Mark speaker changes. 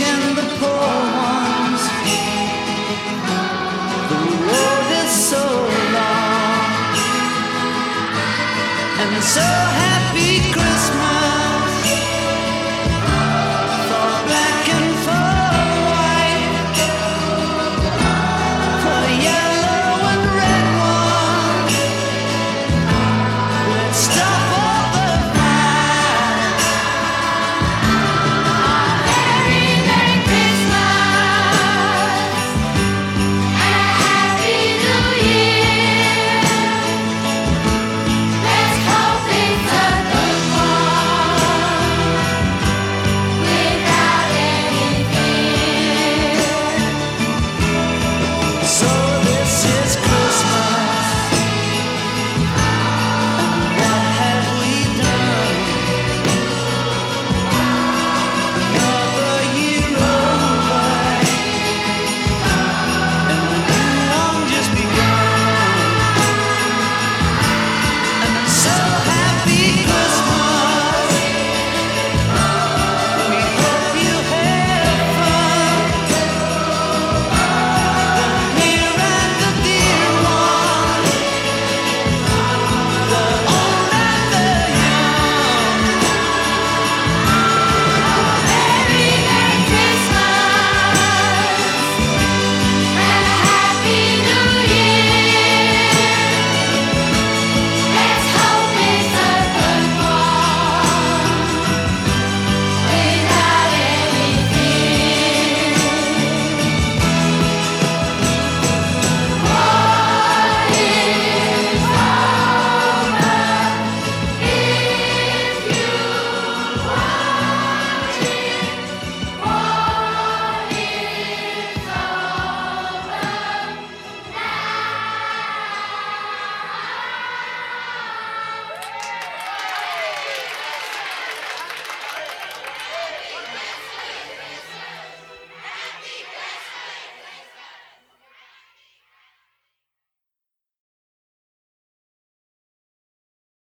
Speaker 1: and the poor ones. The road is so long and so happy.